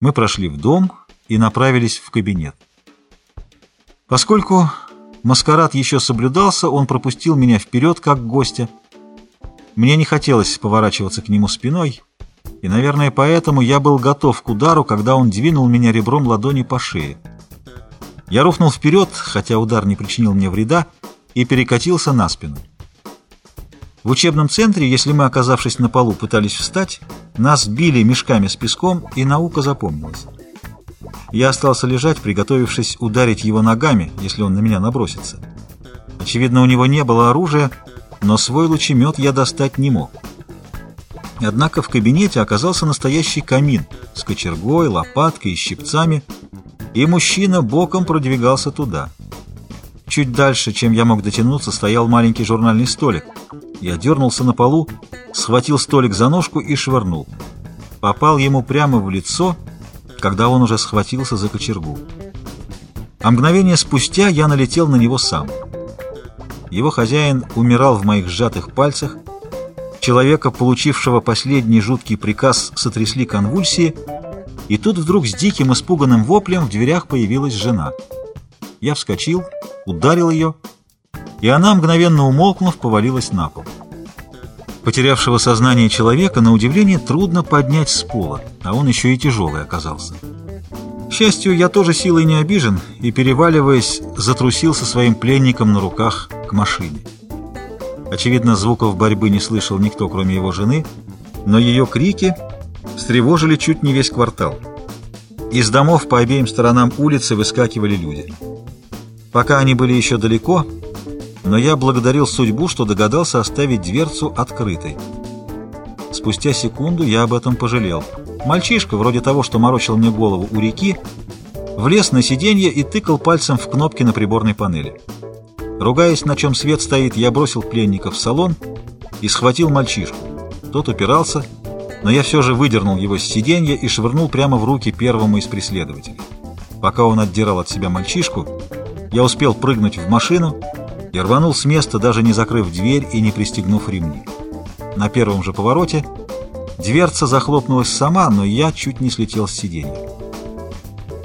Мы прошли в дом и направились в кабинет. Поскольку маскарад еще соблюдался, он пропустил меня вперед, как гостя. Мне не хотелось поворачиваться к нему спиной, и, наверное, поэтому я был готов к удару, когда он двинул меня ребром ладони по шее. Я рухнул вперед, хотя удар не причинил мне вреда, и перекатился на спину. В учебном центре, если мы, оказавшись на полу, пытались встать, нас били мешками с песком, и наука запомнилась. Я остался лежать, приготовившись ударить его ногами, если он на меня набросится. Очевидно, у него не было оружия, но свой лучемет я достать не мог. Однако в кабинете оказался настоящий камин с кочергой, лопаткой и щипцами, и мужчина боком продвигался туда. Чуть дальше, чем я мог дотянуться, стоял маленький журнальный столик. Я дернулся на полу, схватил столик за ножку и швырнул. Попал ему прямо в лицо, когда он уже схватился за кочергу. А мгновение спустя я налетел на него сам. Его хозяин умирал в моих сжатых пальцах. Человека, получившего последний жуткий приказ, сотрясли конвульсии, и тут вдруг с диким испуганным воплем в дверях появилась жена. Я вскочил, ударил ее, и она, мгновенно умолкнув, повалилась на пол. Потерявшего сознание человека, на удивление, трудно поднять с пола, а он еще и тяжелый оказался. К счастью, я тоже силой не обижен и, переваливаясь, затрусил со своим пленником на руках к машине. Очевидно, звуков борьбы не слышал никто, кроме его жены, но ее крики встревожили чуть не весь квартал. Из домов по обеим сторонам улицы выскакивали люди. Пока они были еще далеко, но я благодарил судьбу, что догадался оставить дверцу открытой. Спустя секунду я об этом пожалел. Мальчишка, вроде того, что морочил мне голову у реки, влез на сиденье и тыкал пальцем в кнопки на приборной панели. Ругаясь, на чем свет стоит, я бросил пленника в салон и схватил мальчишку. Тот упирался, но я все же выдернул его с сиденья и швырнул прямо в руки первому из преследователей. Пока он отдирал от себя мальчишку, я успел прыгнуть в машину и рванул с места, даже не закрыв дверь и не пристегнув ремни. На первом же повороте дверца захлопнулась сама, но я чуть не слетел с сиденья.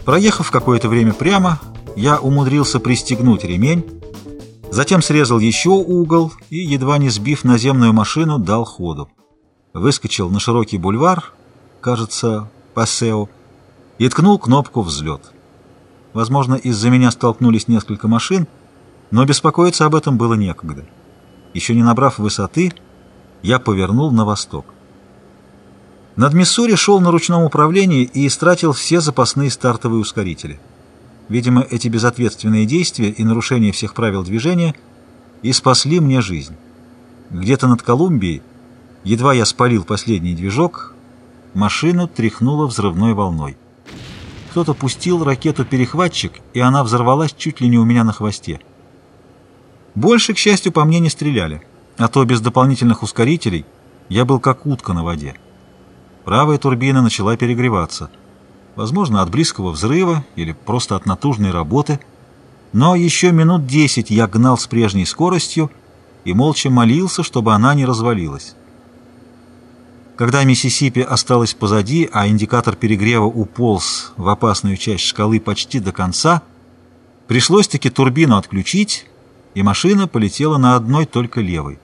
Проехав какое-то время прямо, я умудрился пристегнуть ремень, затем срезал еще угол и, едва не сбив наземную машину, дал ходу. Выскочил на широкий бульвар, кажется, Пассео, и ткнул кнопку «Взлет». Возможно, из-за меня столкнулись несколько машин, но беспокоиться об этом было некогда. Еще не набрав высоты, я повернул на восток. Над Миссури шел на ручном управлении и истратил все запасные стартовые ускорители. Видимо, эти безответственные действия и нарушение всех правил движения и спасли мне жизнь. Где-то над Колумбией, едва я спалил последний движок, машину тряхнуло взрывной волной. Кто-то пустил ракету-перехватчик, и она взорвалась чуть ли не у меня на хвосте. Больше, к счастью, по мне не стреляли, а то без дополнительных ускорителей я был как утка на воде. Правая турбина начала перегреваться. Возможно, от близкого взрыва или просто от натужной работы. Но еще минут десять я гнал с прежней скоростью и молча молился, чтобы она не развалилась. Когда Миссисипи осталась позади, а индикатор перегрева уполз в опасную часть шкалы почти до конца, пришлось-таки турбину отключить, и машина полетела на одной только левой.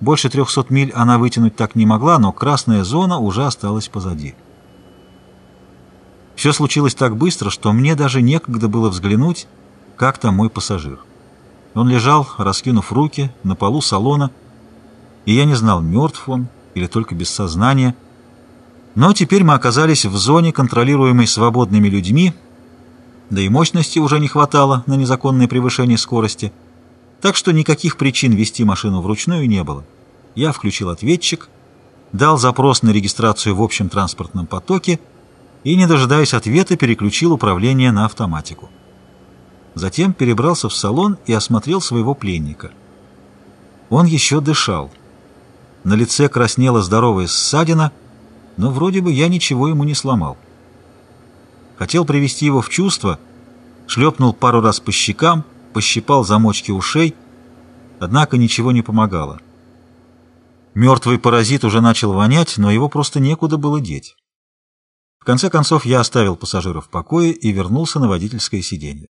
Больше 300 миль она вытянуть так не могла, но красная зона уже осталась позади. Все случилось так быстро, что мне даже некогда было взглянуть, как там мой пассажир. Он лежал, раскинув руки, на полу салона, и я не знал, мертв он или только без сознания. Но теперь мы оказались в зоне, контролируемой свободными людьми, да и мощности уже не хватало на незаконное превышение скорости, так что никаких причин вести машину вручную не было. Я включил ответчик, дал запрос на регистрацию в общем транспортном потоке и, не дожидаясь ответа, переключил управление на автоматику. Затем перебрался в салон и осмотрел своего пленника. Он еще дышал. На лице краснела здоровая ссадина, но вроде бы я ничего ему не сломал. Хотел привести его в чувство, шлепнул пару раз по щекам, пощипал замочки ушей, однако ничего не помогало. Мертвый паразит уже начал вонять, но его просто некуда было деть. конце концов я оставил пассажира в покое и вернулся на водительское сиденье.